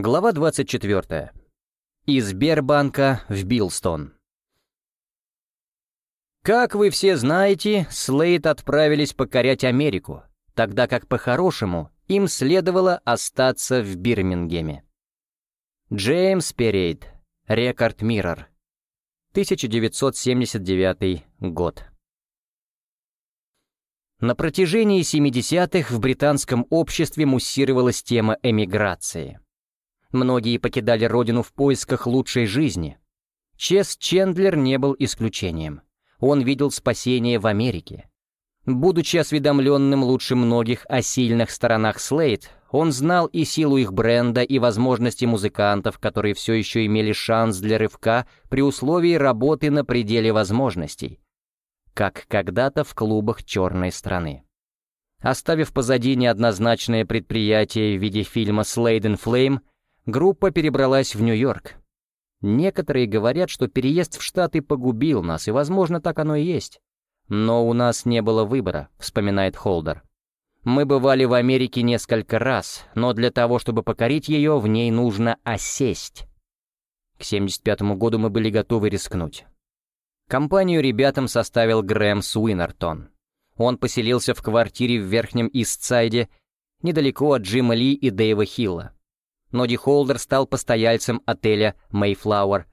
Глава 24. Из Бербанка в Билстон. Как вы все знаете, Слейд отправились покорять Америку, тогда как по-хорошему им следовало остаться в Бирмингеме. Джеймс Перейд, Рекорд Миррор, 1979 год. На протяжении 70-х в британском обществе муссировалась тема эмиграции. Многие покидали родину в поисках лучшей жизни. Чес Чендлер не был исключением. Он видел спасение в Америке. Будучи осведомленным лучше многих о сильных сторонах Слейд, он знал и силу их бренда, и возможности музыкантов, которые все еще имели шанс для рывка при условии работы на пределе возможностей как когда-то в клубах черной страны. Оставив позади неоднозначное предприятие в виде фильма «Slade and Flame», группа перебралась в Нью-Йорк. Некоторые говорят, что переезд в Штаты погубил нас, и, возможно, так оно и есть. Но у нас не было выбора, вспоминает Холдер. Мы бывали в Америке несколько раз, но для того, чтобы покорить ее, в ней нужно осесть. К 75 году мы были готовы рискнуть. Компанию ребятам составил Грэм Суинертон. Он поселился в квартире в Верхнем Истсайде, недалеко от Джима Ли и Дэйва Хилла. Ноди Холдер стал постояльцем отеля «Мэйфлауэр»,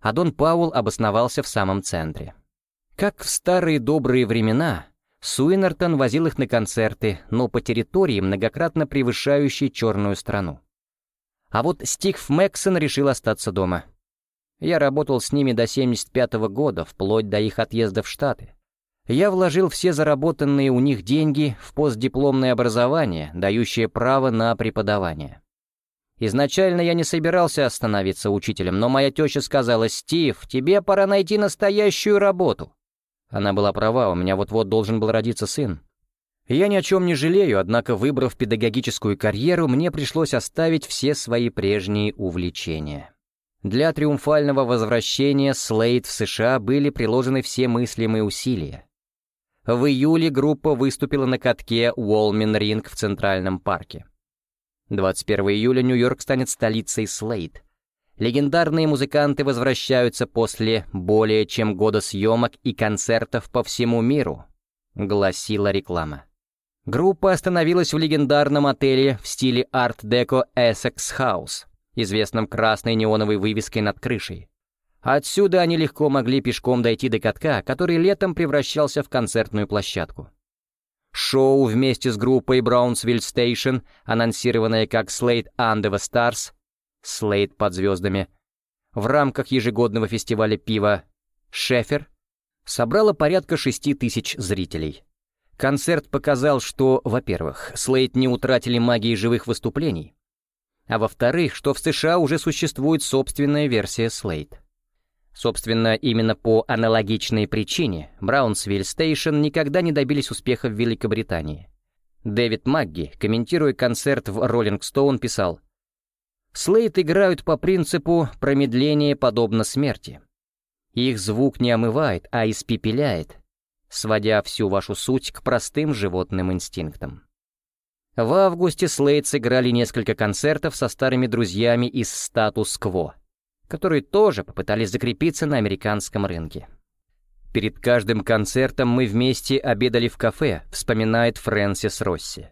а Дон Пауэлл обосновался в самом центре. Как в старые добрые времена, Суинертон возил их на концерты, но по территории, многократно превышающей черную страну. А вот Стив Мэксон решил остаться дома — я работал с ними до 75 -го года, вплоть до их отъезда в Штаты. Я вложил все заработанные у них деньги в постдипломное образование, дающее право на преподавание. Изначально я не собирался становиться учителем, но моя теща сказала, «Стив, тебе пора найти настоящую работу». Она была права, у меня вот-вот должен был родиться сын. Я ни о чем не жалею, однако, выбрав педагогическую карьеру, мне пришлось оставить все свои прежние увлечения. Для триумфального возвращения Слейд в США были приложены все мыслимые усилия. В июле группа выступила на катке Уолмин Ринг в Центральном парке. 21 июля Нью-Йорк станет столицей Слейд. Легендарные музыканты возвращаются после более чем года съемок и концертов по всему миру, гласила реклама. Группа остановилась в легендарном отеле в стиле арт-деко Essex House известном красной неоновой вывеской над крышей. Отсюда они легко могли пешком дойти до катка, который летом превращался в концертную площадку. Шоу вместе с группой Brownsville Station, анонсированное как Slate Under the Stars, Slate под звездами, в рамках ежегодного фестиваля пива «Шефер», собрало порядка шести тысяч зрителей. Концерт показал, что, во-первых, Слейт не утратили магии живых выступлений, а во-вторых, что в США уже существует собственная версия Slade. Собственно, именно по аналогичной причине Brownsville Station никогда не добились успеха в Великобритании. Дэвид Магги, комментируя концерт в Rolling Stone, писал «Slade играют по принципу промедления подобно смерти. Их звук не омывает, а испепеляет, сводя всю вашу суть к простым животным инстинктам». В августе Слейд сыграли несколько концертов со старыми друзьями из «Статус-кво», которые тоже попытались закрепиться на американском рынке. «Перед каждым концертом мы вместе обедали в кафе», вспоминает Фрэнсис Росси.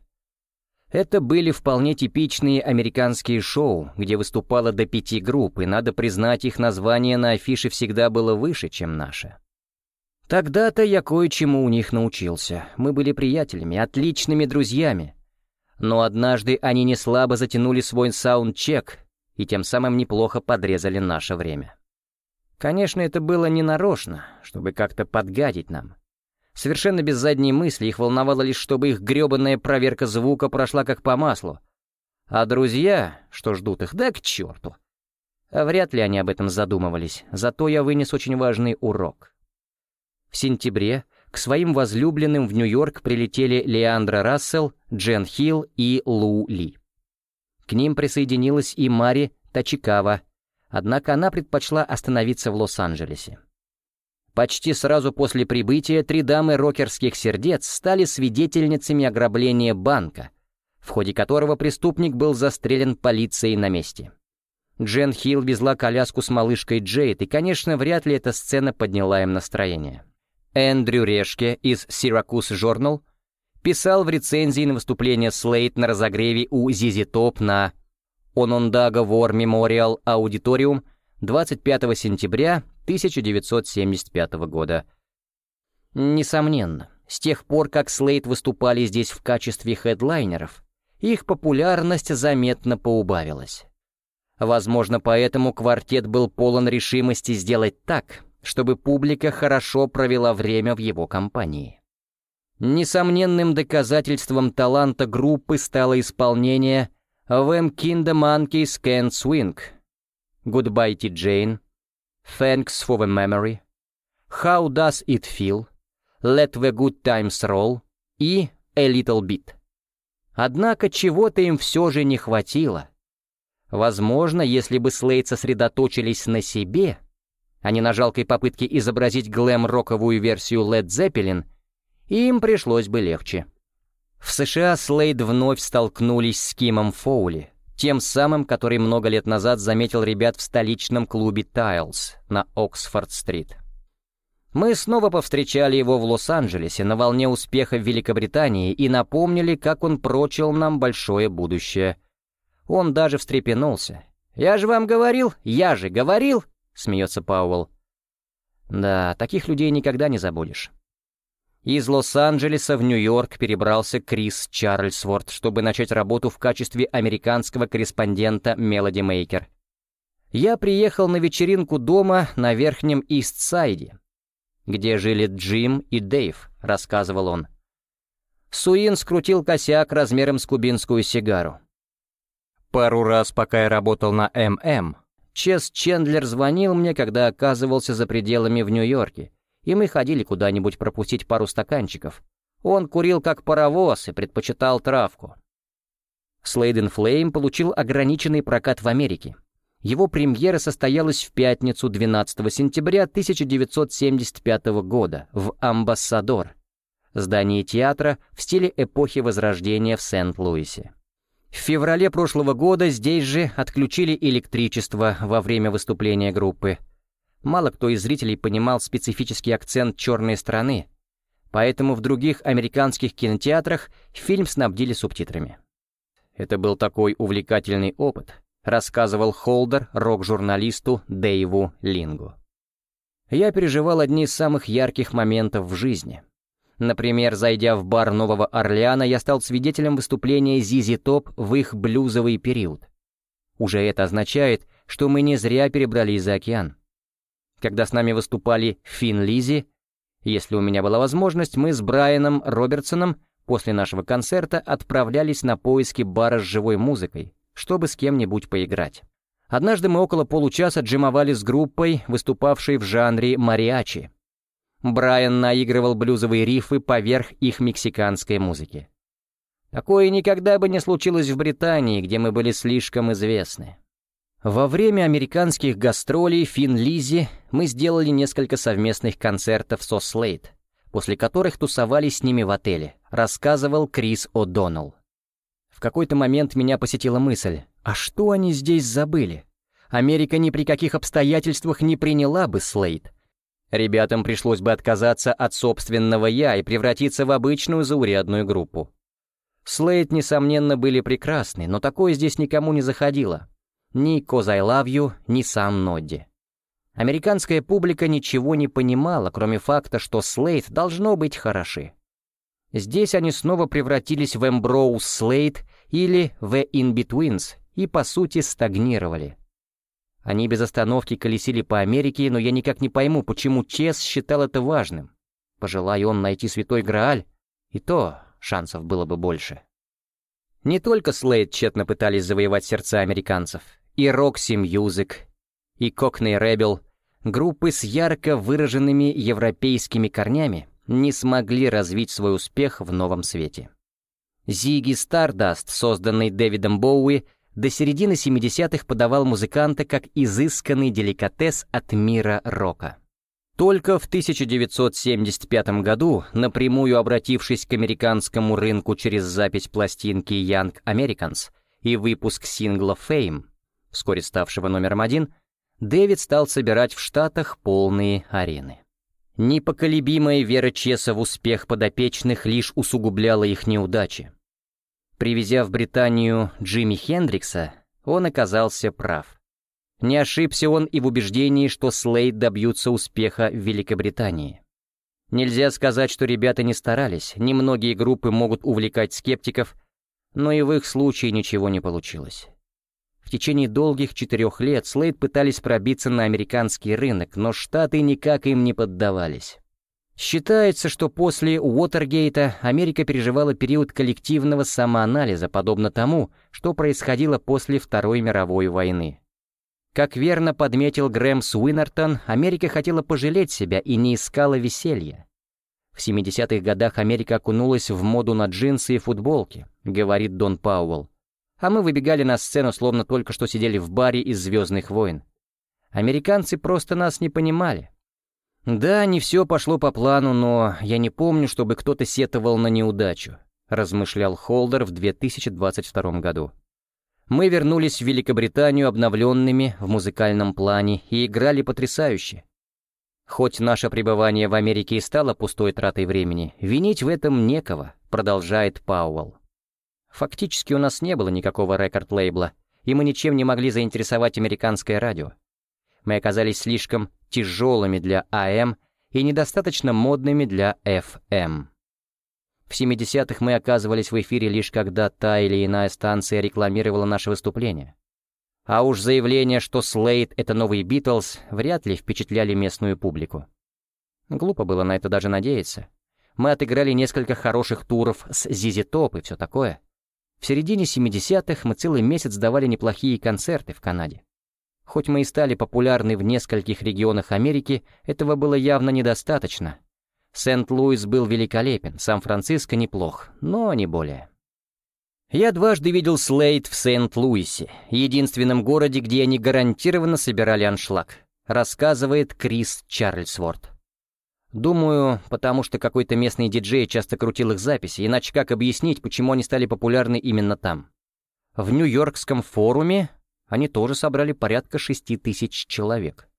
Это были вполне типичные американские шоу, где выступало до пяти групп, и, надо признать, их название на афише всегда было выше, чем наше. Тогда-то я кое-чему у них научился. Мы были приятелями, отличными друзьями, но однажды они не слабо затянули свой саундчек и тем самым неплохо подрезали наше время. Конечно, это было не нарочно, чтобы как-то подгадить нам. Совершенно без задней мысли их волновало лишь, чтобы их грёбаная проверка звука прошла как по маслу. А друзья, что ждут их, да к черту. Вряд ли они об этом задумывались, зато я вынес очень важный урок. В сентябре к своим возлюбленным в Нью-Йорк прилетели Леандра Рассел, Джен Хилл и Лу Ли. К ним присоединилась и Мари Тачикава, однако она предпочла остановиться в Лос-Анджелесе. Почти сразу после прибытия три дамы рокерских сердец стали свидетельницами ограбления банка, в ходе которого преступник был застрелен полицией на месте. Джен Хилл везла коляску с малышкой Джейд, и, конечно, вряд ли эта сцена подняла им настроение. Эндрю Решке из Syracuse Journal писал в рецензии на выступление Слейт на разогреве у Зизи Топ на Onondaga War Memorial Auditorium 25 сентября 1975 года. Несомненно, с тех пор, как Слейт выступали здесь в качестве хедлайнеров, их популярность заметно поубавилась. Возможно, поэтому квартет был полон решимости сделать так, чтобы публика хорошо провела время в его компании. Несомненным доказательством таланта группы стало исполнение «When Kinder Monkeys Can Swing», «Goodbye to Jane», «Thanks for the Memory», «How Does It Feel», «Let the Good Times Roll» и «A Little Bit». Однако чего-то им все же не хватило. Возможно, если бы Слейд сосредоточились на себе, а не на жалкой попытке изобразить глэм-роковую версию Led Zeppelin, им пришлось бы легче. В США Слейд вновь столкнулись с Кимом Фоули, тем самым, который много лет назад заметил ребят в столичном клубе «Тайлз» на Оксфорд-стрит. Мы снова повстречали его в Лос-Анджелесе на волне успеха в Великобритании и напомнили, как он прочил нам большое будущее. Он даже встрепенулся. «Я же вам говорил! Я же говорил!» — смеется Пауэлл. Да, таких людей никогда не забудешь. Из Лос-Анджелеса в Нью-Йорк перебрался Крис Чарльсворт, чтобы начать работу в качестве американского корреспондента Melody Maker. Я приехал на вечеринку дома на Верхнем Ист-Сайде, где жили Джим и Дэйв, рассказывал он. Суин скрутил косяк размером с кубинскую сигару. Пару раз, пока я работал на ММ, Чес Чендлер звонил мне, когда оказывался за пределами в Нью-Йорке, и мы ходили куда-нибудь пропустить пару стаканчиков. Он курил как паровоз и предпочитал травку. Слейден Флейм получил ограниченный прокат в Америке, его премьера состоялась в пятницу 12 сентября 1975 года в «Амбассадор», здании театра в стиле эпохи Возрождения в Сент-Луисе. В феврале прошлого года здесь же отключили электричество во время выступления группы. Мало кто из зрителей понимал специфический акцент черной страны, поэтому в других американских кинотеатрах фильм снабдили субтитрами. Это был такой увлекательный опыт — рассказывал Холдер рок-журналисту Дэйву Лингу. Я переживал одни из самых ярких моментов в жизни. Например, зайдя в бар Нового Орлеана, я стал свидетелем выступления Зизи Топ в их блюзовый период. Уже это означает, что мы не зря перебрались за океан. Когда с нами выступали Финн Лизи, если у меня была возможность, мы с Брайаном Робертсоном после нашего концерта отправлялись на поиски бара с живой музыкой, чтобы с кем-нибудь поиграть. Однажды мы около получаса джимовали с группой, выступавшей в жанре мариачи. Брайан наигрывал блюзовые рифы поверх их мексиканской музыки. Такое никогда бы не случилось в Британии, где мы были слишком известны. Во время американских гастролей Фин Лизи мы сделали несколько совместных концертов со Слейд, после которых тусовались с ними в отеле, рассказывал Крис О'Доннелл. В какой-то момент меня посетила мысль, а что они здесь забыли? Америка ни при каких обстоятельствах не приняла бы Слейд. Ребятам пришлось бы отказаться от собственного «я» и превратиться в обычную заурядную группу. Слейд, несомненно, были прекрасны, но такое здесь никому не заходило. Ни «Cause I Love You», ни сам Нодди. Американская публика ничего не понимала, кроме факта, что Слейд должно быть хороши. Здесь они снова превратились в Эмброуз Слейд или в In-Betweens и, по сути, стагнировали. Они без остановки колесили по Америке, но я никак не пойму, почему Чес считал это важным. Пожелая он найти святой Грааль, и то шансов было бы больше. Не только Слейд тщетно пытались завоевать сердца американцев, и Roxy Music, и Cockney Rebel, группы с ярко выраженными европейскими корнями, не смогли развить свой успех в новом свете. Зиги Стардаст, созданный Дэвидом Боуи, до середины 70-х подавал музыканта как изысканный деликатес от мира рока. Только в 1975 году, напрямую обратившись к американскому рынку через запись пластинки Young Americans и выпуск сингла Fame, вскоре ставшего номером один, Дэвид стал собирать в Штатах полные арены. Непоколебимая вера Чеса в успех подопечных лишь усугубляла их неудачи. Привезя в Британию Джимми Хендрикса, он оказался прав. Не ошибся он и в убеждении, что Слейд добьются успеха в Великобритании. Нельзя сказать, что ребята не старались, немногие группы могут увлекать скептиков, но и в их случае ничего не получилось. В течение долгих четырех лет Слейд пытались пробиться на американский рынок, но Штаты никак им не поддавались. Считается, что после Уотергейта Америка переживала период коллективного самоанализа, подобно тому, что происходило после Второй мировой войны. Как верно подметил Грэм Суинертон, Америка хотела пожалеть себя и не искала веселья. В 70-х годах Америка окунулась в моду на джинсы и футболки, говорит Дон Пауэлл. А мы выбегали на сцену, словно только что сидели в баре из «Звездных войн». Американцы просто нас не понимали. Да, не все пошло по плану, но я не помню, чтобы кто-то сетовал на неудачу, размышлял Холдер в 2022 году. Мы вернулись в Великобританию обновленными в музыкальном плане и играли потрясающе. Хоть наше пребывание в Америке и стало пустой тратой времени, винить в этом некого, продолжает Пауэлл. Фактически у нас не было никакого рекорд-лейбла, и мы ничем не могли заинтересовать американское радио. Мы оказались слишком тяжелыми для АМ и недостаточно модными для FM. В 70-х мы оказывались в эфире лишь когда та или иная станция рекламировала наше выступление. А уж заявление, что Слейд — это новый Битлз, вряд ли впечатляли местную публику. Глупо было на это даже надеяться. Мы отыграли несколько хороших туров с Зизи Топ и все такое. В середине 70-х мы целый месяц давали неплохие концерты в Канаде. Хоть мы и стали популярны в нескольких регионах Америки, этого было явно недостаточно, Сент-Луис был великолепен, Сан-Франциско неплох, но не более. Я дважды видел Слейд в Сент-Луисе, единственном городе, где они гарантированно собирали аншлаг, рассказывает Крис Чарльзворт. Думаю, потому что какой-то местный диджей часто крутил их записи, иначе как объяснить, почему они стали популярны именно там? В Нью-Йоркском форуме они тоже собрали порядка шести тысяч человек.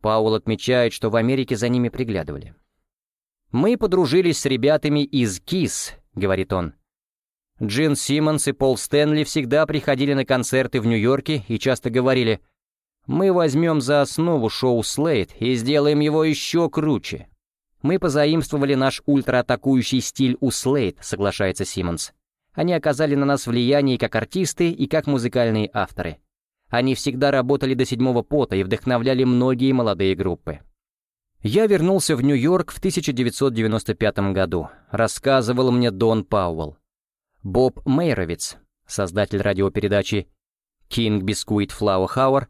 Паул отмечает, что в Америке за ними приглядывали. «Мы подружились с ребятами из КИС», — говорит он. Джин Симмонс и Пол Стэнли всегда приходили на концерты в Нью-Йорке и часто говорили «Мы возьмем за основу шоу Слейд и сделаем его еще круче». «Мы позаимствовали наш ультраатакующий стиль у Слейд», — соглашается Симмонс. «Они оказали на нас влияние как артисты и как музыкальные авторы. Они всегда работали до седьмого пота и вдохновляли многие молодые группы». Я вернулся в Нью-Йорк в 1995 году, рассказывал мне Дон Пауэлл. Боб Мейровиц, создатель радиопередачи King Biscuit Flower Hour,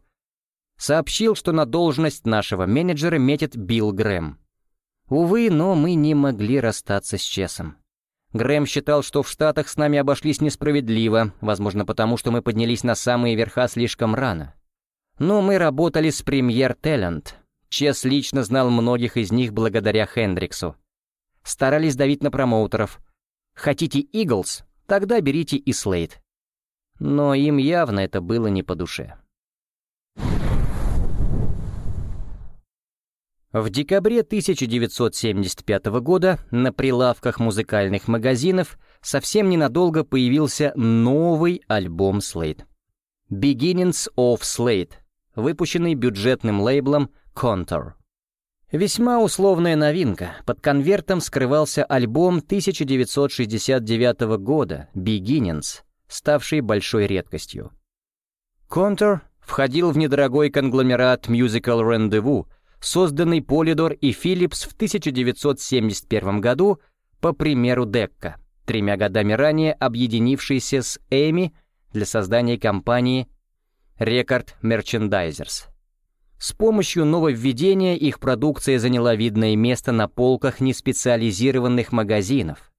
сообщил, что на должность нашего менеджера метит Билл Грэм. Увы, но мы не могли расстаться с Чесом. Грэм считал, что в Штатах с нами обошлись несправедливо, возможно потому, что мы поднялись на самые верха слишком рано. Но мы работали с премьер Телент, Чес лично знал многих из них благодаря Хендриксу. Старались давить на промоутеров. Хотите Иглс? Тогда берите и Слейд. Но им явно это было не по душе. В декабре 1975 года на прилавках музыкальных магазинов совсем ненадолго появился новый альбом Slade. Beginnings of Slade, выпущенный бюджетным лейблом Contour. Весьма условная новинка. Под конвертом скрывался альбом 1969 года «Beginnings», ставший большой редкостью. Contour входил в недорогой конгломерат Musical Rendezvous, созданный Polydor и Philips в 1971 году по примеру Декка, тремя годами ранее объединившийся с Эми для создания компании Record Merchandisers. С помощью нововведения их продукция заняла видное место на полках неспециализированных магазинов.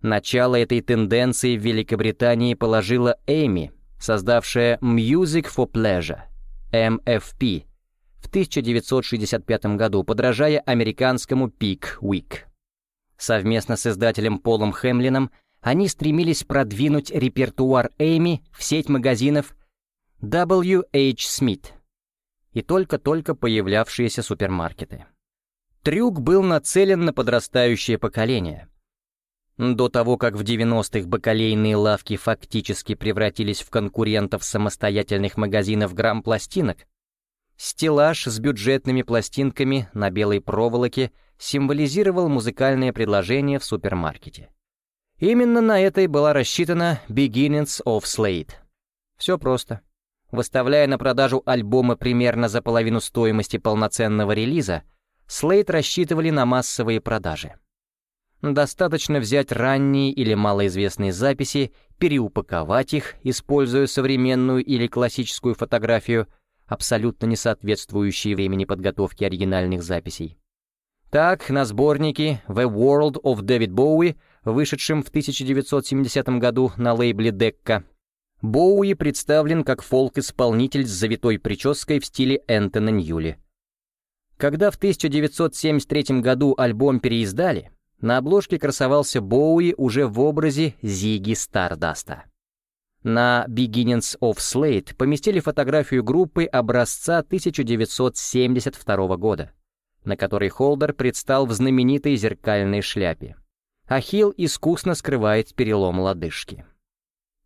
Начало этой тенденции в Великобритании положила Эми, создавшая Music for Pleasure, MFP, в в 1965 году, подражая американскому Week. Совместно с издателем Полом Хемлином они стремились продвинуть репертуар Эми в сеть магазинов W. H. Smith и только-только появлявшиеся супермаркеты. Трюк был нацелен на подрастающее поколение. До того, как в 90-х бакалейные лавки фактически превратились в конкурентов самостоятельных магазинов грамм-пластинок, стеллаж с бюджетными пластинками на белой проволоке символизировал музыкальное предложение в супермаркете. Именно на это и была рассчитана Beginnings of Slate. Все просто. Выставляя на продажу альбомы примерно за половину стоимости полноценного релиза, Slate рассчитывали на массовые продажи. Достаточно взять ранние или малоизвестные записи, переупаковать их, используя современную или классическую фотографию, абсолютно не соответствующие времени подготовки оригинальных записей. Так, на сборнике «The World of David Bowie», вышедшем в 1970 году на лейбле Decca, Боуи представлен как фолк-исполнитель с завитой прической в стиле Энтона Ньюли. Когда в 1973 году альбом переиздали, на обложке красовался Боуи уже в образе Зиги Стардаста. На Beginnings of Slate поместили фотографию группы образца 1972 года, на которой Холдер предстал в знаменитой зеркальной шляпе. Ахилл искусно скрывает перелом лодыжки.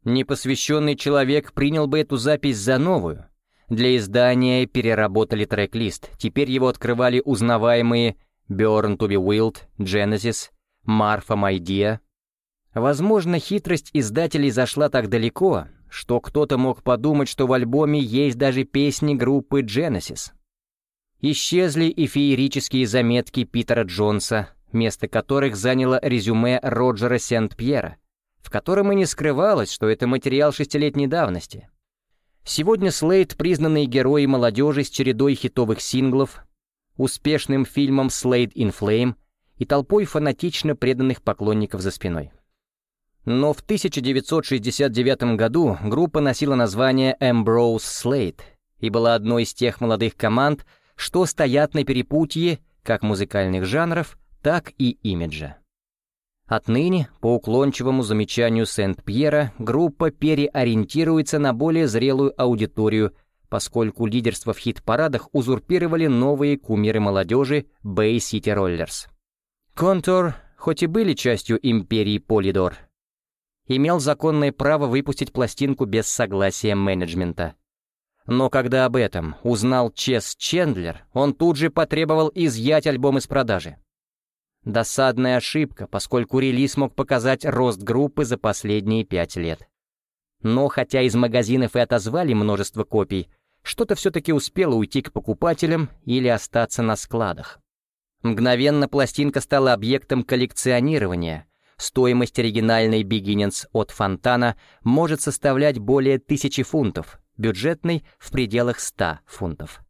Непосвященный человек принял бы эту запись за новую. Для издания переработали трек-лист, теперь его открывали узнаваемые Burn to be Wild, Genesis, Marfa My Dear. Возможно, хитрость издателей зашла так далеко, что кто-то мог подумать, что в альбоме есть даже песни группы Genesis. Исчезли и феерические заметки Питера Джонса, место которых заняло резюме Роджера Сент-Пьера, в котором и не скрывалось, что это материал шестилетней давности. Сегодня Слейд — признанные герои молодежи с чередой хитовых синглов, успешным фильмом «Slade in Flame» и толпой фанатично преданных поклонников за спиной. Но в 1969 году группа носила название Ambrose Slade и была одной из тех молодых команд, что стоят на перепутье как музыкальных жанров, так и имиджа. Отныне, по уклончивому замечанию Сент-Пьера, группа переориентируется на более зрелую аудиторию, поскольку лидерство в хит-парадах узурпировали новые кумиры молодежи Bay City Rollers. Контур, хоть и были частью империи Полидор, имел законное право выпустить пластинку без согласия менеджмента. Но когда об этом узнал Чес Чендлер, он тут же потребовал изъять альбом из продажи. Досадная ошибка, поскольку релиз мог показать рост группы за последние пять лет. Но хотя из магазинов и отозвали множество копий, что-то все-таки успело уйти к покупателям или остаться на складах. Мгновенно пластинка стала объектом коллекционирования. Стоимость оригинальной Beginnings от Фонтана может составлять более тысячи фунтов, бюджетной — в пределах 100 фунтов.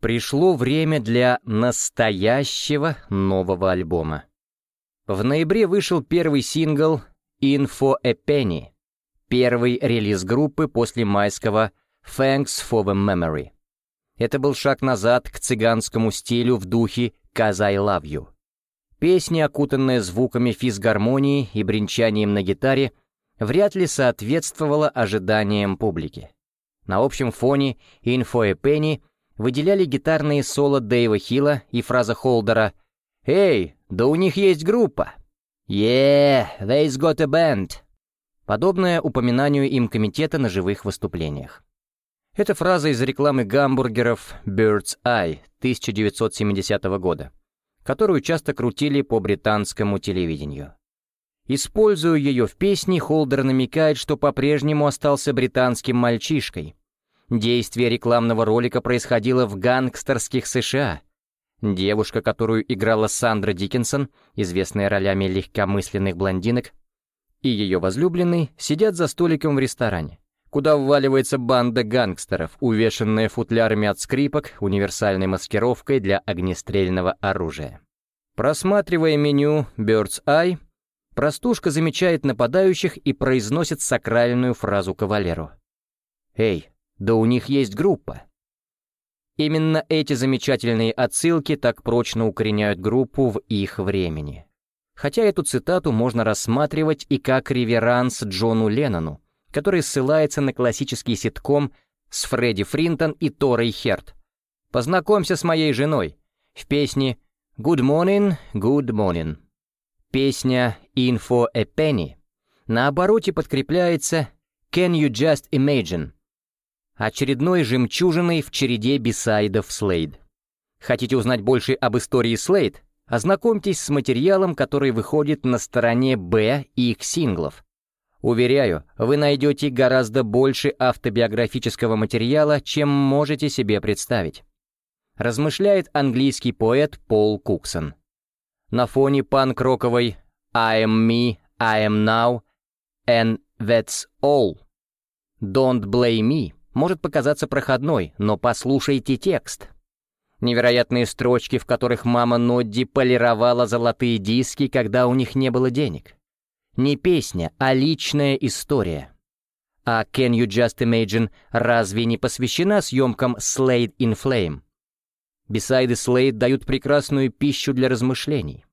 Пришло время для настоящего нового альбома. В ноябре вышел первый сингл «Info a Penny», первый релиз группы после майского «Thanks for the Memory». Это был шаг назад к цыганскому стилю в духе «Cause I Love You». Песня, окутанная звуками физгармонии и бренчанием на гитаре, вряд ли соответствовала ожиданиям публики. На общем фоне «Info a Penny» выделяли гитарные соло Дэйва Хилла и фраза Холдера «Эй, да у них есть группа!» «Yeah, they've got a band!» Подобное упоминанию им комитета на живых выступлениях. Эта фраза из рекламы гамбургеров Bird's Eye 1970 года, которую часто крутили по британскому телевидению. Используя ее в песне, Холдер намекает, что по-прежнему остался британским мальчишкой, Действие рекламного ролика происходило в гангстерских США. Девушка, которую играла Сандра Диккенсон, известная ролями легкомысленных блондинок, и ее возлюбленный сидят за столиком в ресторане, куда вваливается банда гангстеров, увешанная футлярами от скрипок, универсальной маскировкой для огнестрельного оружия. Просматривая меню Bird's Eye, простушка замечает нападающих и произносит сакральную фразу кавалеру. Эй, да у них есть группа. Именно эти замечательные отсылки так прочно укореняют группу в их времени. Хотя эту цитату можно рассматривать и как реверанс Джону Леннону, который ссылается на классический ситком с Фредди Фринтон и Торой Херт. «Познакомься с моей женой» в песне «Good morning, good morning». Песня «Info a penny» на обороте подкрепляется «Can you just imagine» очередной жемчужиной в череде бисайдов Слейд. Хотите узнать больше об истории Слейд? Ознакомьтесь с материалом, который выходит на стороне «Б» их синглов. Уверяю, вы найдете гораздо больше автобиографического материала, чем можете себе представить. Размышляет английский поэт Пол Куксон. На фоне панк-роковой «I am me, I am now, and that's all. Don't blame me» может показаться проходной, но послушайте текст. Невероятные строчки, в которых мама Нодди полировала золотые диски, когда у них не было денег. Не песня, а личная история. А Can You Just Imagine разве не посвящена съемкам Slade in Flame? Бисайды Slade дают прекрасную пищу для размышлений.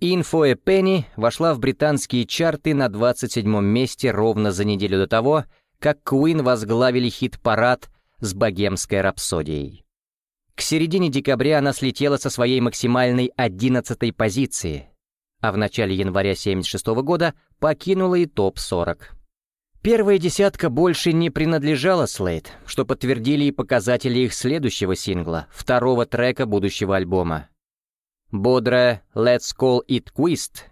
Info a Penny вошла в британские чарты на 27 месте ровно за неделю до того, как Queen возглавили хит-парад с богемской рапсодией. К середине декабря она слетела со своей максимальной 11 позиции, а в начале января 1976 года покинула и топ-40. Первая десятка больше не принадлежала Слейд, что подтвердили и показатели их следующего сингла, второго трека будущего альбома. Бодрая «Let's Call It Quist»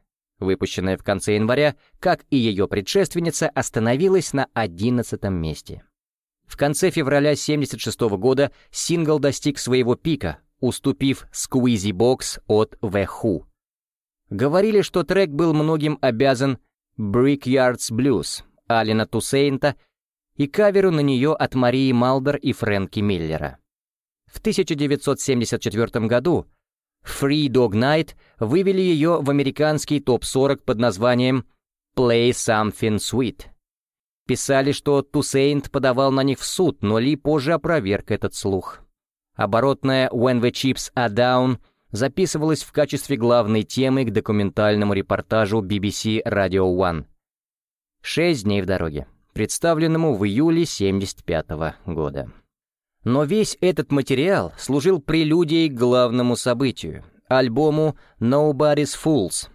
выпущенная в конце января, как и ее предшественница, остановилась на 11 месте. В конце февраля 1976 года сингл достиг своего пика, уступив «Squeezy Box» от The Who. Говорили, что трек был многим обязан «Brickyards Blues» Алина Тусейнта и каверу на нее от Марии Малдер и Фрэнки Миллера. В 1974 году Free Dog Night вывели ее в американский топ-40 под названием Play Something Sweet. Писали, что Тусейнт подавал на них в суд, но Ли позже опроверг этот слух. Оборотная When the Chips Are Down записывалась в качестве главной темы к документальному репортажу BBC Radio One. «Шесть дней в дороге», представленному в июле 1975 года. Но весь этот материал служил прелюдией к главному событию — альбому «Nobody's Fools»,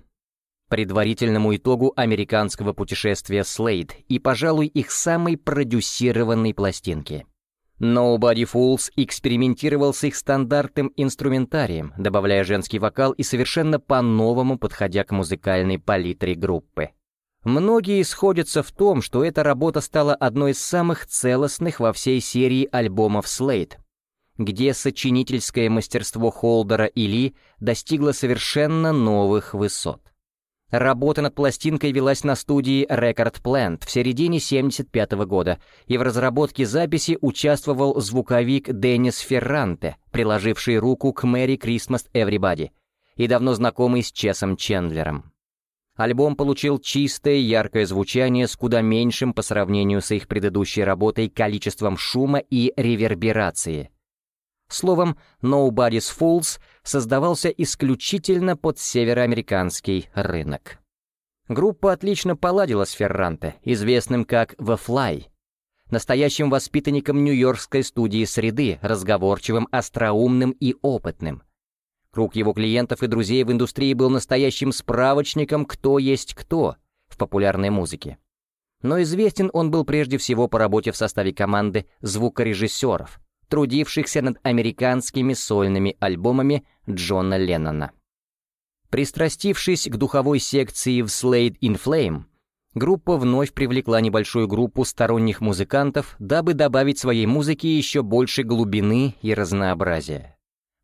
предварительному итогу американского путешествия Slade и, пожалуй, их самой продюсированной пластинки. Nobody Fools экспериментировал с их стандартным инструментарием, добавляя женский вокал и совершенно по-новому подходя к музыкальной палитре группы. Многие сходятся в том, что эта работа стала одной из самых целостных во всей серии альбомов Slate, где сочинительское мастерство Холдера и Ли достигло совершенно новых высот. Работа над пластинкой велась на студии Record Plant в середине 1975 года, и в разработке записи участвовал звуковик Деннис Ферранте, приложивший руку к Мэри Christmas Everybody, и давно знакомый с Чесом Чендлером. Альбом получил чистое, яркое звучание с куда меньшим по сравнению с их предыдущей работой количеством шума и реверберации. Словом, Nobody's Fools создавался исключительно под североамериканский рынок. Группа отлично поладила с Ферранте, известным как The Fly, настоящим воспитанником нью-йоркской студии среды, разговорчивым, остроумным и опытным. Круг его клиентов и друзей в индустрии был настоящим справочником «кто есть кто» в популярной музыке. Но известен он был прежде всего по работе в составе команды звукорежиссеров, трудившихся над американскими сольными альбомами Джона Леннона. Пристрастившись к духовой секции в Slade in Flame, группа вновь привлекла небольшую группу сторонних музыкантов, дабы добавить своей музыке еще больше глубины и разнообразия.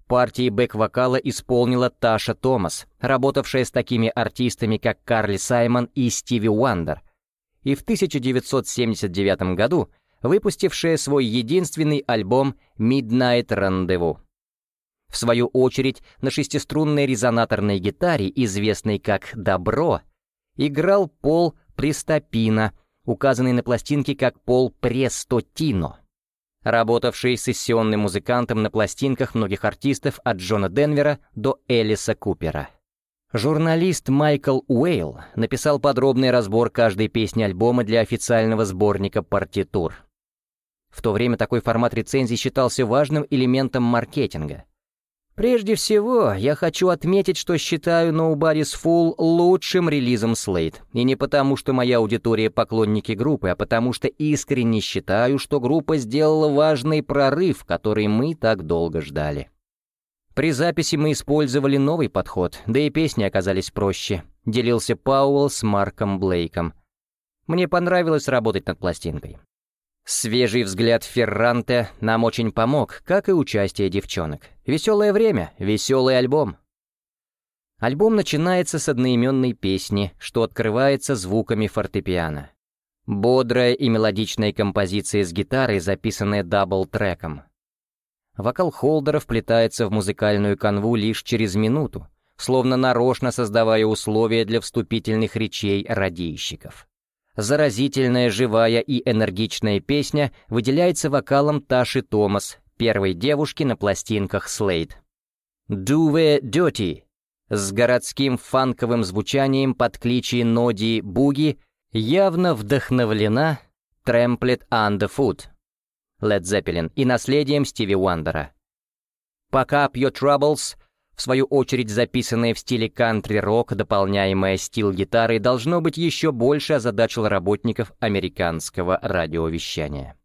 Партии бэк-вокала исполнила Таша Томас, работавшая с такими артистами, как Карли Саймон и Стиви Уандер, и в 1979 году выпустившая свой единственный альбом «Midnight Rendezvous». В свою очередь, на шестиструнной резонаторной гитаре, известной как «Добро», играл Пол Пристопина, указанный на пластинке как Пол Престотино, работавший сессионным музыкантом на пластинках многих артистов от Джона Денвера до Элиса Купера. Журналист Майкл Уэйл написал подробный разбор каждой песни альбома для официального сборника партитур. В то время такой формат рецензий считался важным элементом маркетинга. Прежде всего, я хочу отметить, что считаю Nobody's Fool лучшим релизом Slate. И не потому, что моя аудитория поклонники группы, а потому что искренне считаю, что группа сделала важный прорыв, который мы так долго ждали. При записи мы использовали новый подход, да и песни оказались проще. Делился Пауэлл с Марком Блейком. Мне понравилось работать над пластинкой. Свежий взгляд Ферранте нам очень помог, как и участие девчонок. Веселое время, веселый альбом. Альбом начинается с одноименной песни, что открывается звуками фортепиано. Бодрая и мелодичная композиция с гитарой, записанная double-track ом. Вокал Холдера вплетается в музыкальную канву лишь через минуту, словно нарочно создавая условия для вступительных речей радийщиков. Заразительная, живая и энергичная песня выделяется вокалом Таши Томас, первой девушки на пластинках Slade. «Duve Dirty» с городским фанковым звучанием под кличи Ноди Буги явно вдохновлена «Trampled Underfoot» Led Zeppelin и наследием Стиви Уандера. Пока Up Your Troubles, в свою очередь записанное в стиле кантри-рок, дополняемое стил-гитарой, должно быть еще больше озадачило работников американского радиовещания.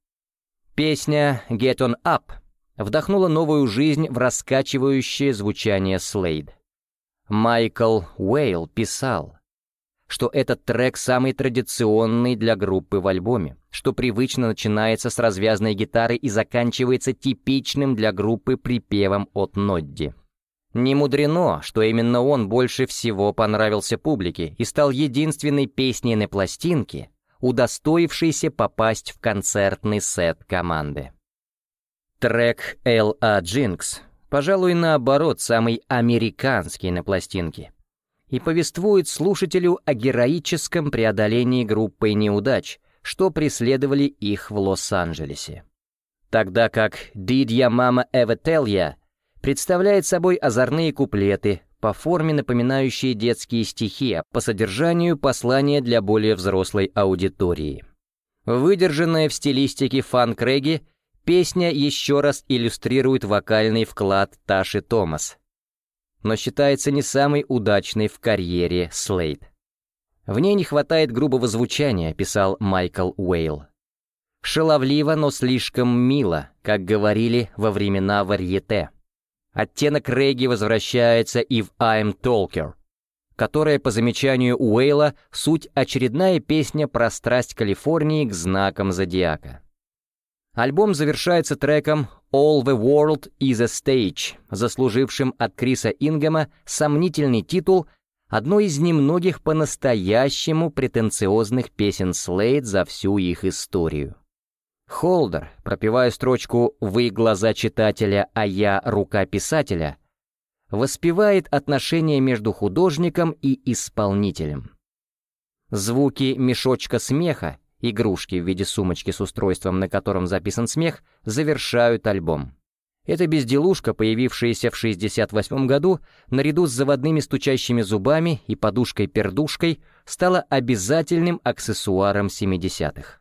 Песня «Get On Up» вдохнула новую жизнь в раскачивающее звучание Слейд. Майкл Уэйл писал, что этот трек самый традиционный для группы в альбоме, что привычно начинается с развязной гитары и заканчивается типичным для группы припевом от Нодди. Не мудрено, что именно он больше всего понравился публике и стал единственной песней на пластинке, удостоившейся попасть в концертный сет команды. Трек «L.A. Jinx», пожалуй, наоборот, самый американский на пластинке — и повествует слушателю о героическом преодолении группой неудач, что преследовали их в Лос-Анджелесе. Тогда как «Did ya mama ever tell ya» представляет собой озорные куплеты, по форме напоминающие детские стихи, по содержанию послания для более взрослой аудитории. Выдержанная в стилистике фанк-регги, песня еще раз иллюстрирует вокальный вклад Таши Томас, но считается не самой удачной в карьере Слейд. В ней не хватает грубого звучания, писал Майкл Уэйл. Шаловливо, но слишком мило, как говорили во времена варьете. Оттенок регги возвращается и в «I'm Talker», которая, по замечанию Уэйла, суть очередная песня про страсть Калифорнии к знакам зодиака. Альбом завершается треком «All the World is a Stage», заслужившим от Криса Ингема сомнительный титул одной из немногих по-настоящему претенциозных песен Слейд за всю их историю. Холдер, пропевая строчку «Вы глаза читателя, а я рука писателя», воспевает отношения между художником и исполнителем. Звуки мешочка смеха игрушки в виде сумочки с устройством, на котором записан смех, завершают альбом. Эта безделушка, появившаяся в 1968 году, наряду с заводными стучащими зубами и подушкой-пердушкой, стала обязательным аксессуаром 70-х.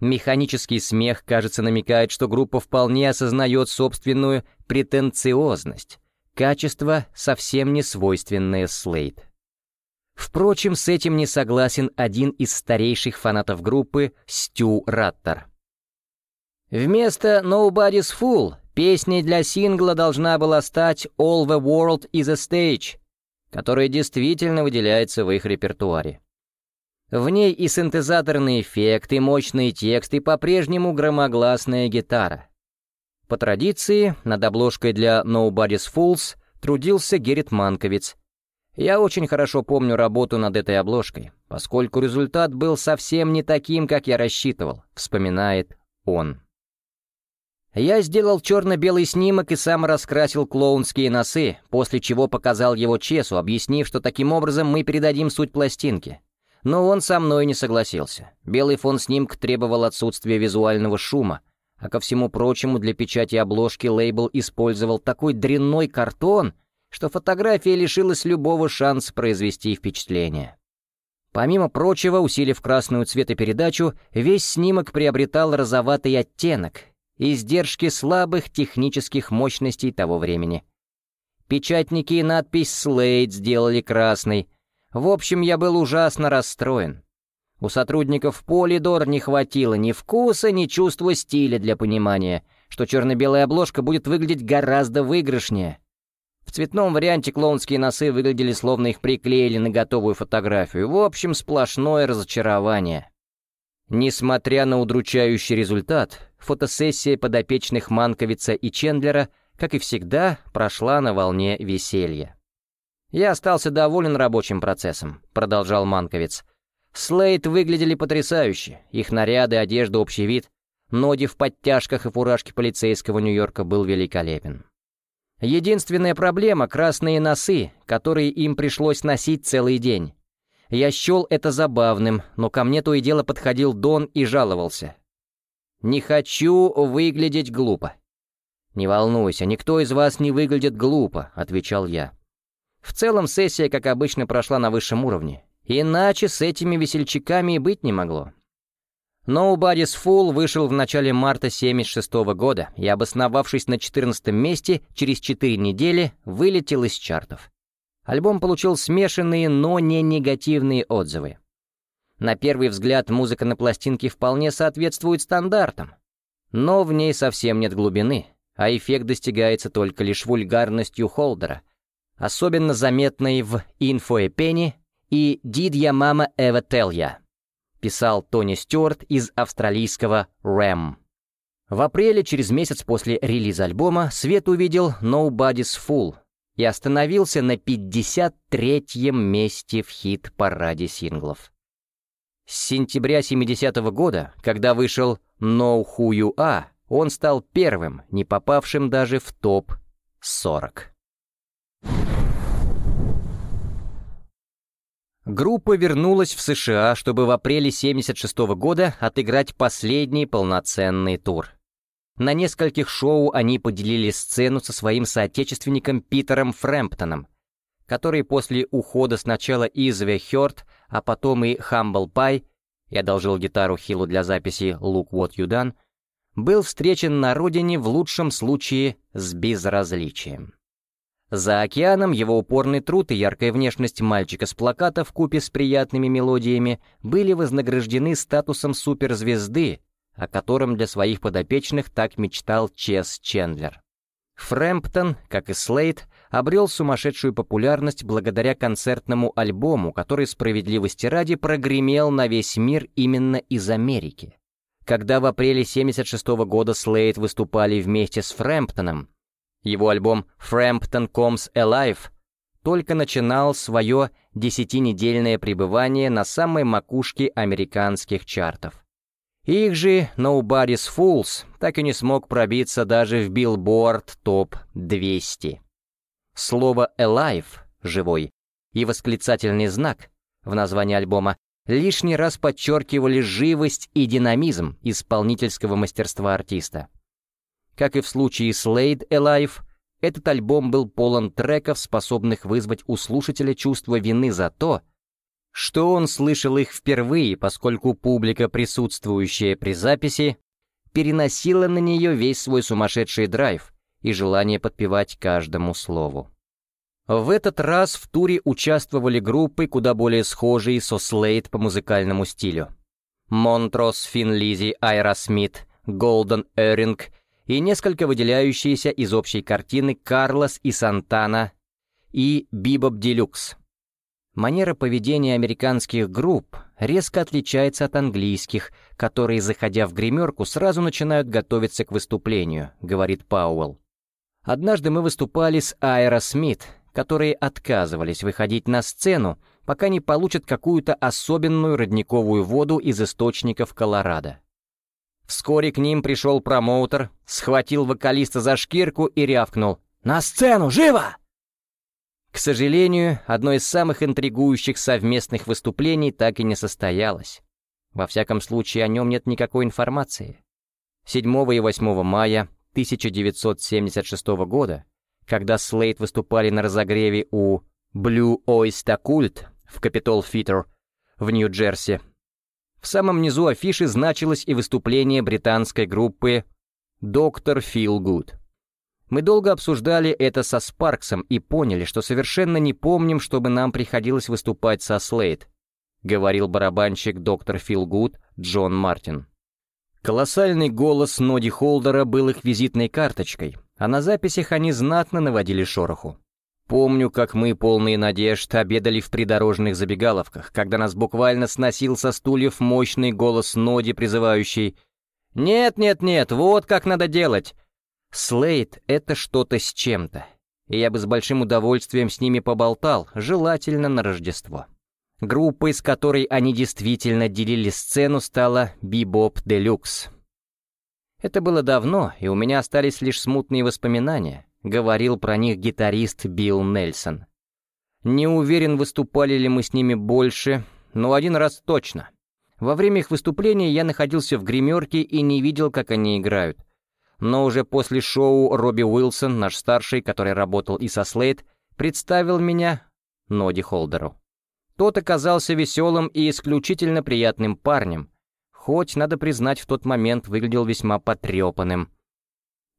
Механический смех, кажется, намекает, что группа вполне осознает собственную претенциозность, качество, совсем не свойственное Слейд. Впрочем, с этим не согласен один из старейших фанатов группы Стю Раттер. Вместо «Nobody's Fool» песней для сингла должна была стать «All the World is a Stage», которая действительно выделяется в их репертуаре. В ней и синтезаторный эффект, и мощный текст, и по-прежнему громогласная гитара. По традиции, над обложкой для «Nobody's Fools» трудился Герrit Манковиц, я очень хорошо помню работу над этой обложкой, поскольку результат был совсем не таким, как я рассчитывал, вспоминает он. Я сделал черно-белый снимок и сам раскрасил клоунские носы, после чего показал его Чесу, объяснив, что таким образом мы передадим суть пластинки. Но он со мной не согласился. Белый фон снимка требовал отсутствия визуального шума, а ко всему прочему для печати обложки лейбл использовал такой дрянной картон, что фотография лишилась любого шанса произвести впечатление. Помимо прочего, усилив красную цветопередачу, весь снимок приобретал розоватый оттенок, издержки слабых технических мощностей того времени. Печатники и надпись «Слейд» сделали красной. В общем, я был ужасно расстроен. У сотрудников Полидор не хватило ни вкуса, ни чувства стиля для понимания, что черно-белая обложка будет выглядеть гораздо выигрышнее. В цветном варианте клоунские носы выглядели словно их приклеили на готовую фотографию. В общем, сплошное разочарование. Несмотря на удручающий результат, фотосессия подопечных Манковица и Чендлера, как и всегда, прошла на волне веселья. «Я остался доволен рабочим процессом», — продолжал Манковиц. Слейд выглядели потрясающе, их наряды, одежда, общий вид. Ноги в подтяжках и фуражке полицейского Нью-Йорка был великолепен. Единственная проблема — красные носы, которые им пришлось носить целый день. Я счел это забавным, но ко мне то и дело подходил Дон и жаловался. «Не хочу выглядеть глупо». «Не волнуйся, никто из вас не выглядит глупо», — отвечал я. В целом сессия, как обычно, прошла на высшем уровне. Иначе с этими весельчаками и быть не могло. Nobody's Fool вышел в начале марта 76 -го года и, обосновавшись на 14 месте, через 4 недели вылетел из чартов. Альбом получил смешанные, но не негативные отзывы. На первый взгляд музыка на пластинке вполне соответствует стандартам, но в ней совсем нет глубины, а эффект достигается только лишь вульгарностью Холдера, особенно заметной в «Info и Penny» и «Did ya mama ever tell ya?» писал Тони Стюарт из австралийского Рэм. В апреле, через месяц после релиза альбома, Свет увидел «Nobody's Fool» и остановился на 53-м месте в хит-параде синглов. С сентября 70-го года, когда вышел «Know Who You Are», он стал первым, не попавшим даже в топ-40. Группа вернулась в США, чтобы в апреле 76 -го года отыграть последний полноценный тур. На нескольких шоу они поделили сцену со своим соотечественником Питером Фрэмптоном, который после ухода сначала из The Hurt, а потом и Humble Pie, я одолжил гитару Хиллу для записи «Look What You Done», был встречен на родине в лучшем случае с безразличием. За океаном его упорный труд и яркая внешность мальчика с плаката в купе с приятными мелодиями были вознаграждены статусом суперзвезды, о котором для своих подопечных так мечтал Чес Чендлер. Фрэмптон, как и Слейд, обрел сумасшедшую популярность благодаря концертному альбому, который справедливости ради прогремел на весь мир именно из Америки. Когда в апреле 76 -го года Слейд выступали вместе с Фрэмптоном, его альбом «Frampton Comes Alive» только начинал свое десятинедельное пребывание на самой макушке американских чартов. Их же «Nobody's Fools» так и не смог пробиться даже в Billboard Top 200. Слово «alive» — «живой» и восклицательный знак в названии альбома лишний раз подчеркивали живость и динамизм исполнительского мастерства артиста. Как и в случае с Laid Alive, этот альбом был полон треков, способных вызвать у слушателя чувство вины за то, что он слышал их впервые, поскольку публика, присутствующая при записи, переносила на нее весь свой сумасшедший драйв и желание подпевать каждому слову. В этот раз в туре участвовали группы, куда более схожие со Слейд по музыкальному стилю. Монтрос, Фин Лизи, Айра Смит, Голден Эринг и несколько выделяющиеся из общей картины Карлос и Сантана и Бибоп Делюкс. Манера поведения американских групп резко отличается от английских, которые, заходя в гримерку, сразу начинают готовиться к выступлению, говорит Пауэлл. Однажды мы выступали с Айра Смит, которые отказывались выходить на сцену, пока не получат какую-то особенную родниковую воду из источников Колорадо. Вскоре к ним пришел промоутер, схватил вокалиста за шкирку и рявкнул «На сцену, живо!» К сожалению, одно из самых интригующих совместных выступлений так и не состоялось. Во всяком случае, о нем нет никакой информации. 7 и 8 мая 1976 года, когда Слейт выступали на разогреве у Blue Oyster Cult в Capitol Theater в Нью-Джерси, в самом низу афиши значилось и выступление британской группы «Dr. Feelgood». Мы долго обсуждали это со Спарксом и поняли, что совершенно не помним, чтобы нам приходилось выступать со Слейд, говорил барабанщик Dr. Feelgood Джон Мартин. Колоссальный голос Ноди Холдера был их визитной карточкой, а на записях они знатно наводили шороху. Помню, как мы, полные надежд, обедали в придорожных забегаловках, когда нас буквально сносил со стульев мощный голос Ноди, призывающий «Нет, нет, нет, вот как надо делать! Слейд — это что-то с чем-то, и я бы с большим удовольствием с ними поболтал, желательно на Рождество. Группой, с которой они действительно делили сцену, стала «Бибоп Делюкс». Это было давно, и у меня остались лишь смутные воспоминания, говорил про них гитарист Билл Нельсон. Не уверен, выступали ли мы с ними больше, но один раз точно. Во время их выступления я находился в гримерке и не видел, как они играют но уже после шоу Робби Уилсон, наш старший, который работал и со Слейд, представил меня Ноди Холдеру. Тот оказался веселым и исключительно приятным парнем, хоть, надо признать, в тот момент выглядел весьма потрепанным.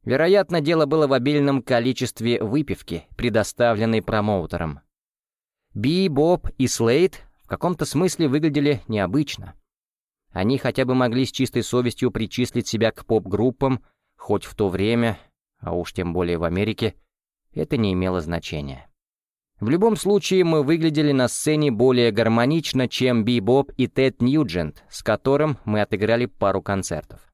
Вероятно, дело было в обильном количестве выпивки, предоставленной промоутером. Би, Боб и Слейд в каком-то смысле выглядели необычно. Они хотя бы могли с чистой совестью причислить себя к поп-группам, хоть в то время, а уж тем более в Америке, это не имело значения. В любом случае, мы выглядели на сцене более гармонично, чем Би Боб и Тед Ньюджент, с которым мы отыграли пару концертов.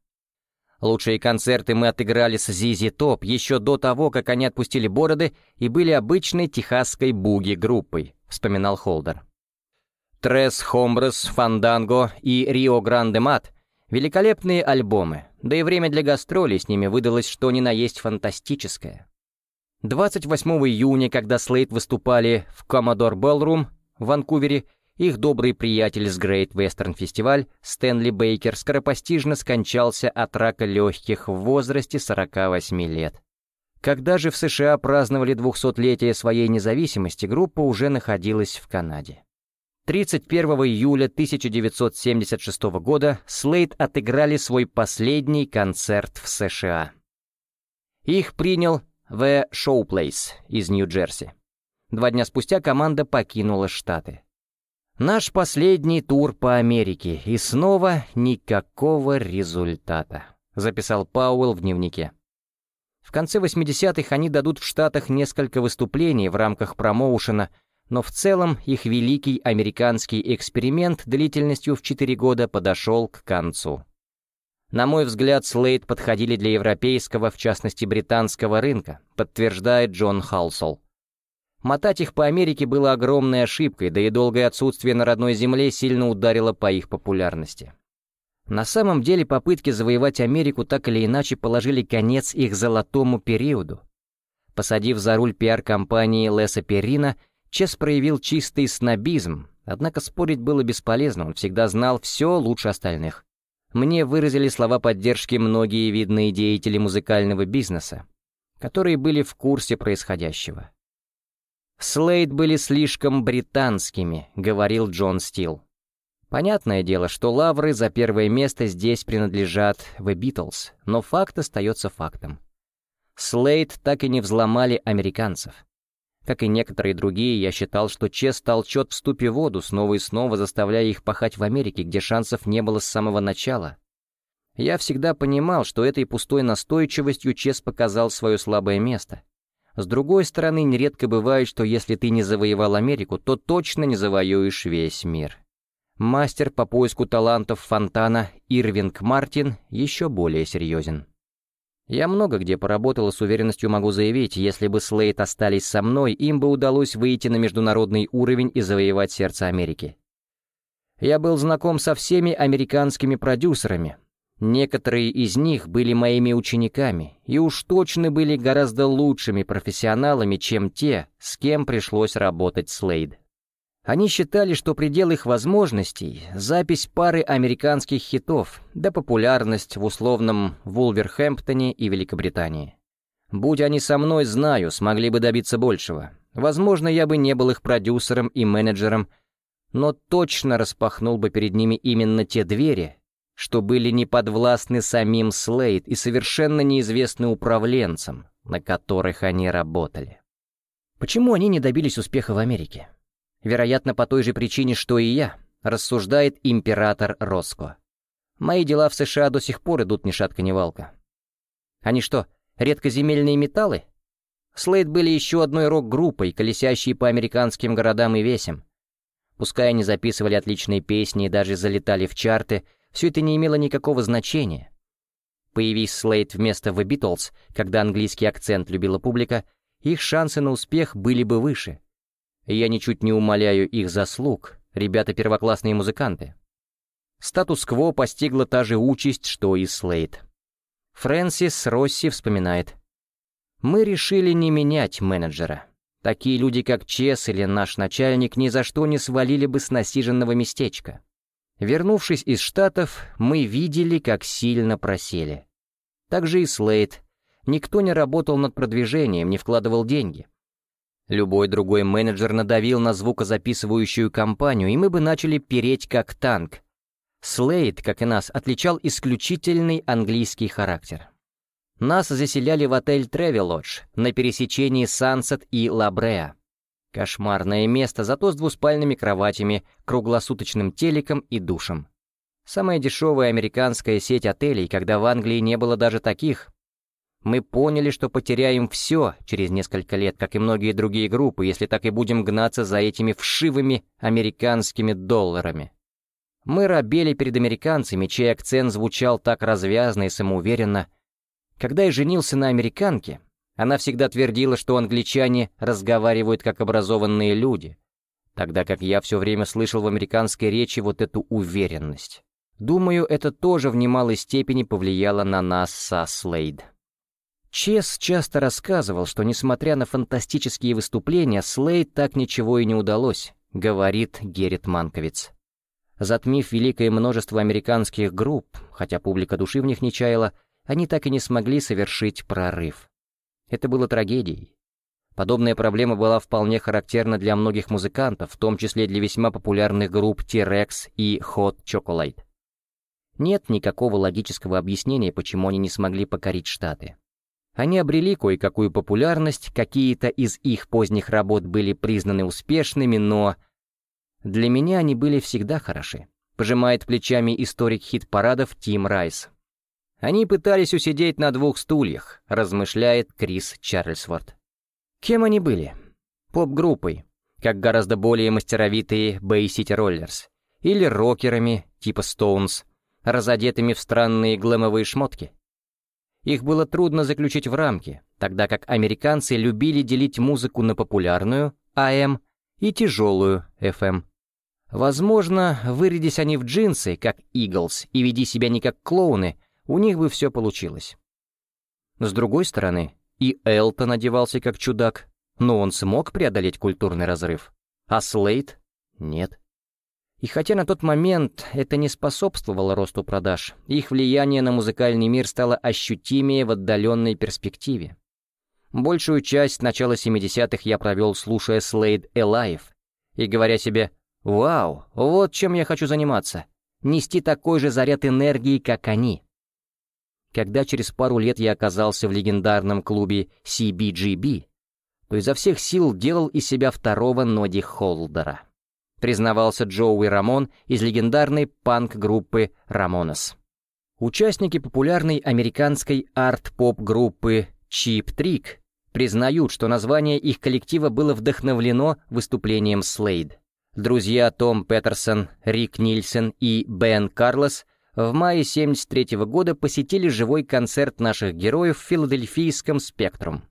Лучшие концерты мы отыграли с Зизи Топ еще до того, как они отпустили бороды и были обычной техасской буги-группой, вспоминал Холдер. Трес Хомбрес, Фанданго и Рио Гранде Мат — великолепные альбомы, да и время для гастролей с ними выдалось что ни на есть фантастическое. 28 июня, когда Слейд выступали в Commodore Ballroom в Ванкувере, их добрый приятель с Great Western Festival Стэнли Бейкер скоропостижно скончался от рака легких в возрасте 48 лет. Когда же в США праздновали 200-летие своей независимости, группа уже находилась в Канаде. 31 июля 1976 года Слейд отыграли свой последний концерт в США. Их принял The Showplace из Нью-Джерси. Два дня спустя команда покинула Штаты. Наш последний тур по Америке, и снова никакого результата, записал Пауэлл в дневнике. В конце 80-х они дадут в Штатах несколько выступлений в рамках промоушена — но в целом их великий американский эксперимент длительностью в 4 года подошел к концу. На мой взгляд, Слейд подходили для европейского, в частности британского рынка, подтверждает Джон Халсол. Мотать их по Америке было огромной ошибкой, да и долгое отсутствие на родной земле сильно ударило по их популярности. На самом деле попытки завоевать Америку так или иначе положили конец их золотому периоду. Посадив за руль пиар-компании Леса Перрина, Чес проявил чистый снобизм, однако спорить было бесполезно, он всегда знал все лучше остальных. Мне выразили слова поддержки многие видные деятели музыкального бизнеса, которые были в курсе происходящего. «Слейд были слишком британскими», — говорил Джон Стил. Понятное дело, что лавры за первое место здесь принадлежат The Beatles, но факт остается фактом. Слейд так и не взломали американцев. Как и некоторые другие, я считал, что Чес толчет в ступе воду, снова и снова заставляя их пахать в Америке, где шансов не было с самого начала. Я всегда понимал, что этой пустой настойчивостью Чес показал свое слабое место. С другой стороны, нередко бывает, что если ты не завоевал Америку, то точно не завоюешь весь мир. Мастер по поиску талантов Фонтана Ирвинг Мартин еще более серьезен. Я много где поработал и с уверенностью могу заявить, если бы Слейд остались со мной, им бы удалось выйти на международный уровень и завоевать сердце Америки. Я был знаком со всеми американскими продюсерами, Некоторые из них были моими учениками и уж точно были гораздо лучшими профессионалами, чем те, с кем пришлось работать Слейд. Они считали, что предел их возможностей — запись пары американских хитов, да популярность в условном Вулверхэмптоне и Великобритании. Будь они со мной, знаю, смогли бы добиться большего. Возможно, я бы не был их продюсером и менеджером, но точно распахнул бы перед ними именно те двери, что были не подвластны самим Слейд и совершенно неизвестны управленцам, на которых они работали. Почему они не добились успеха в Америке? Вероятно, по той же причине, что и я, рассуждает император Роско. Мои дела в США до сих пор идут ни шатка ни валка. Они что, редкоземельные металлы? Слейд были еще одной рок-группой, колесящей по американским городам и весям. Пускай они записывали отличные песни и даже залетали в чарты — все это не имело никакого значения. Появись Слейд вместо The Beatles, когда английский акцент любила публика, их шансы на успех были бы выше. Я ничуть не умоляю их заслуг, ребята первоклассные музыканты. Статус-кво постигла та же участь, что и Слейд. Фрэнсис Росси вспоминает. «Мы решили не менять менеджера. Такие люди, как Чес или наш начальник, ни за что не свалили бы с насиженного местечка. Вернувшись из Штатов, мы видели, как сильно просели. Также и Слейд. Никто не работал над продвижением, не вкладывал деньги. Любой другой менеджер надавил на звукозаписывающую компанию, и мы бы начали переть как танк. Слейд, как и нас, отличал исключительный английский характер. Нас заселяли в отель Travelodge на пересечении Сансет и Лабреа. Кошмарное место, зато с двуспальными кроватями, круглосуточным телеком и душем. Самая дешевая американская сеть отелей, когда в Англии не было даже таких. Мы поняли, что потеряем все через несколько лет, как и многие другие группы, если так и будем гнаться за этими вшивыми американскими долларами. Мы робели перед американцами, чей акцент звучал так развязно и самоуверенно. Когда я женился на американке, она всегда твердила, что англичане разговаривают как образованные люди, тогда как я все время слышал в американской речи вот эту уверенность. Думаю, это тоже в немалой степени повлияло на нас со Слейд. Чес часто рассказывал, что, несмотря на фантастические выступления, Слейд так ничего и не удалось, говорит Геррит Манковиц. Затмив великое множество американских групп, хотя публика души в них не чаяла, они так и не смогли совершить прорыв. Это было трагедией. Подобная проблема была вполне характерна для многих музыкантов, в том числе для весьма популярных групп T-Rex и Hot Chocolate. Нет никакого логического объяснения, почему они не смогли покорить Штаты. Они обрели кое-какую популярность, какие-то из их поздних работ были признаны успешными, но... Для меня они были всегда хороши, пожимает плечами историк хит-парадов Тим Райс. Они пытались усидеть на двух стульях, размышляет Крис Чарльсворт. Кем они были? Поп-группой, как гораздо более мастеровитые Bay City Rollers, или рокерами, типа Stones, разодетыми в странные глэмовые шмотки. Их было трудно заключить в рамки, тогда как американцы любили делить музыку на популярную, AM, и тяжелую, FM. Возможно, вырядись они в джинсы, как Eagles, и веди себя не как клоуны, у них бы все получилось. С другой стороны, и Элтон одевался как чудак, но он смог преодолеть культурный разрыв, а Слейд — нет. И хотя на тот момент это не способствовало росту продаж, их влияние на музыкальный мир стало ощутимее в отдаленной перспективе. Большую часть начала 70-х я провел, слушая Slade Alive и говоря себе «Вау, вот чем я хочу заниматься, нести такой же заряд энергии, как они». Когда через пару лет я оказался в легендарном клубе CBGB, то изо всех сил делал из себя второго Ноди Холдера. Признавался Джоуи Рамон из легендарной панк-группы «Рамонес». Участники популярной американской арт-поп-группы Cheap Trick признают, что название их коллектива было вдохновлено выступлением Слейд. Друзья Том Петерсон, Рик Нильсон и Бен Карлос — в мае 73 -го года посетили живой концерт наших героев в филадельфийском «Спектрум».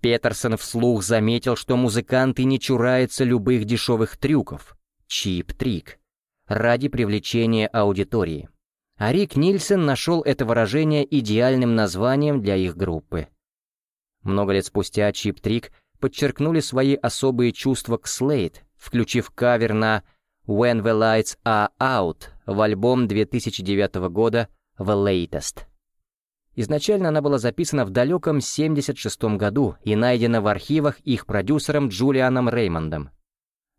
Петерсон вслух заметил, что музыканты не чураются любых дешевых трюков, чип-трик, ради привлечения аудитории. А Рик Нильсон нашел это выражение идеальным названием для их группы. Много лет спустя Чип Трик подчеркнули свои особые чувства к Слейд, включив кавер на «When the Lights Are Out» в альбом 2009 года «The Latest». Изначально она была записана в далеком 76 году и найдена в архивах их продюсером Джулианом Реймондом.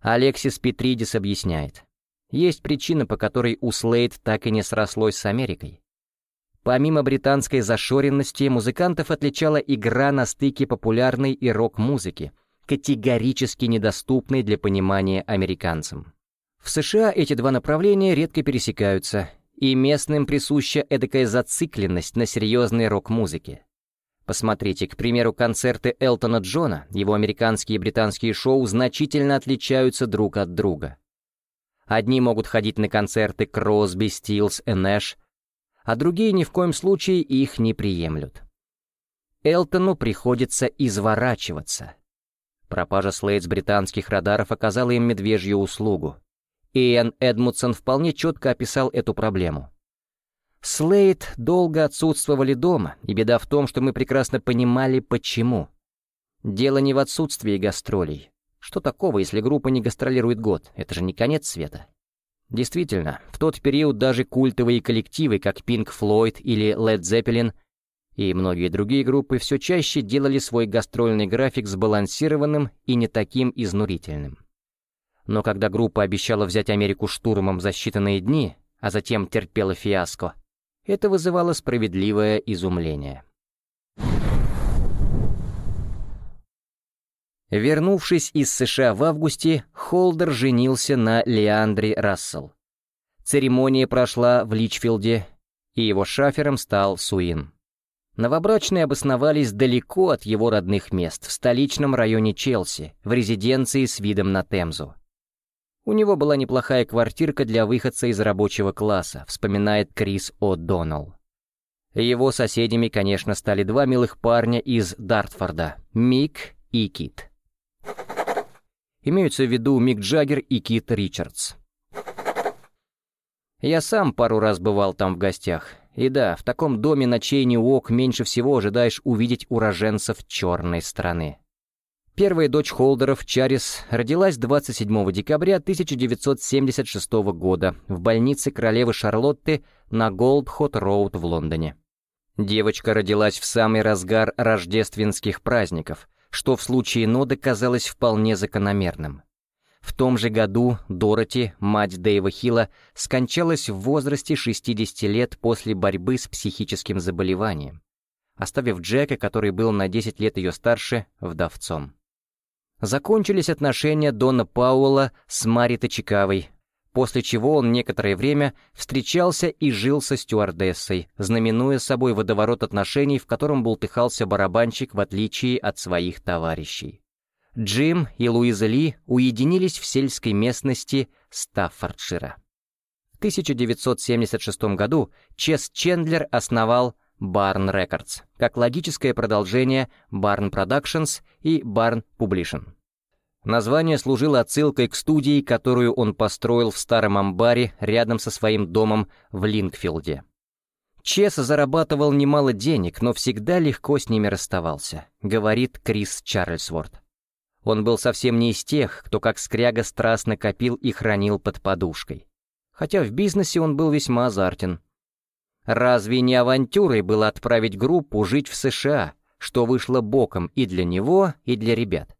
Алексис Петридис объясняет. Есть причина, по которой у Слейд так и не срослось с Америкой. Помимо британской зашоренности, музыкантов отличала игра на стыке популярной и рок-музыки, категорически недоступной для понимания американцам. В США эти два направления редко пересекаются, и местным присуща эдакая зацикленность на серьезной рок-музыке. Посмотрите, к примеру, концерты Элтона Джона, его американские и британские шоу значительно отличаются друг от друга. Одни могут ходить на концерты Кросби, Стилс и а другие ни в коем случае их не приемлют. Элтону приходится изворачиваться. Пропажа Слейд с британских радаров оказала им медвежью услугу. Иэн Эдмутсон вполне четко описал эту проблему. Слейд долго отсутствовали дома, и беда в том, что мы прекрасно понимали, почему. Дело не в отсутствии гастролей. Что такого, если группа не гастролирует год? Это же не конец света. Действительно, в тот период даже культовые коллективы, как Pink Floyd или Led Zeppelin и многие другие группы все чаще делали свой гастрольный график сбалансированным и не таким изнурительным. Но когда группа обещала взять Америку штурмом за считанные дни, а затем терпела фиаско, это вызывало справедливое изумление. Вернувшись из США в августе, Холдер женился на Леандре Рассел. Церемония прошла в Личфилде, и его шафером стал Суин. Новобрачные обосновались далеко от его родных мест, в столичном районе Челси, в резиденции с видом на Темзу. У него была неплохая квартирка для выходца из рабочего класса, вспоминает Крис О'Доннелл. Его соседями, конечно, стали два милых парня из Дартфорда, Мик и Кит. Имеются в виду Мик Джаггер и Кит Ричардс. Я сам пару раз бывал там в гостях. И да, в таком доме на Чейни Уок меньше всего ожидаешь увидеть уроженцев черной страны. Первая дочь Холдеров, Чарис, родилась 27 декабря 1976 года в больнице королевы Шарлотты на Голдхот-Роуд в Лондоне. Девочка родилась в самый разгар рождественских праздников, что в случае Ноды казалось вполне закономерным. В том же году Дороти, мать Дэйва Хилла, скончалась в возрасте 60 лет после борьбы с психическим заболеванием, оставив Джека, который был на 10 лет ее старше, вдовцом. Закончились отношения Дона Пауэлла с Маритой Чикавой, после чего он некоторое время встречался и жил со стюардессой, знаменуя собой водоворот отношений, в котором бултыхался барабанщик в отличие от своих товарищей. Джим и Луиза Ли уединились в сельской местности Стаффордшира. В 1976 году Чес Чендлер основал Barn Records, как логическое продолжение Barn Productions и Barn Publishing. Название служило отсылкой к студии, которую он построил в старом амбаре рядом со своим домом в Лингфилде. Чес зарабатывал немало денег, но всегда легко с ними расставался, говорит Крис Чарльзворт. Он был совсем не из тех, кто как скряга страстно копил и хранил под подушкой. Хотя в бизнесе он был весьма азартен. Разве не авантюрой было отправить группу жить в США, что вышло боком и для него, и для ребят?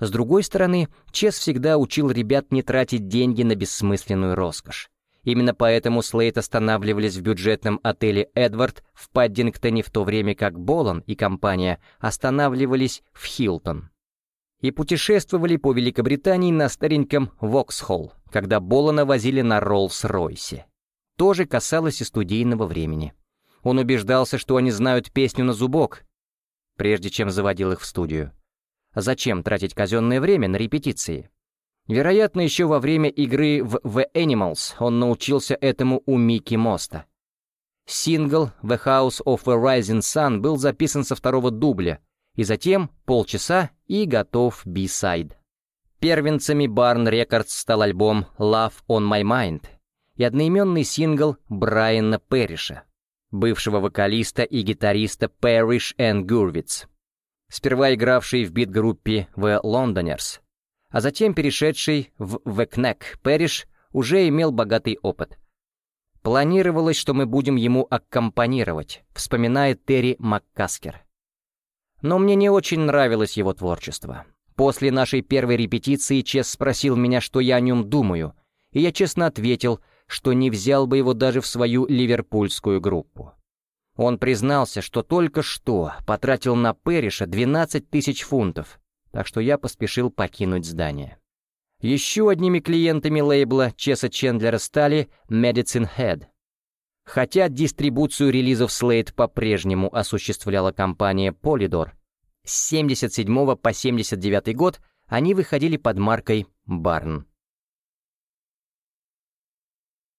С другой стороны, Чес всегда учил ребят не тратить деньги на бессмысленную роскошь. Именно поэтому Слейт останавливались в бюджетном отеле «Эдвард» в Паддингтоне, в то время как Болон и компания останавливались в Хилтон. И путешествовали по Великобритании на стареньком «Воксхолл», когда Болона возили на Роллс-Ройсе. То же касалось и студийного времени. Он убеждался, что они знают песню на зубок, прежде чем заводил их в студию. Зачем тратить казенное время на репетиции? Вероятно, еще во время игры в The Animals он научился этому у Микки Моста. Сингл «The House of the Rising Sun» был записан со второго дубля, и затем полчаса и готов B-side. Первенцами Barn Records стал альбом «Love on My Mind», и одноименный сингл Брайана Перриша, бывшего вокалиста и гитариста Parrish and Gurwitz, сперва игравший в бит-группе The Londoners, а затем перешедший в The Knack. Перриш уже имел богатый опыт. Планировалось, что мы будем ему аккомпанировать, вспоминает Терри Маккаскер. Но мне не очень нравилось его творчество. После нашей первой репетиции Чес спросил меня, что я о нем думаю, и я честно ответил, что не взял бы его даже в свою ливерпульскую группу. Он признался, что только что потратил на Перриша 12 тысяч фунтов, так что я поспешил покинуть здание. Еще одними клиентами лейбла Чеса Чендлера стали Medicine Head. Хотя дистрибуцию релизов Slate по-прежнему осуществляла компания Polydor, с 77 по 79 год они выходили под маркой Barn.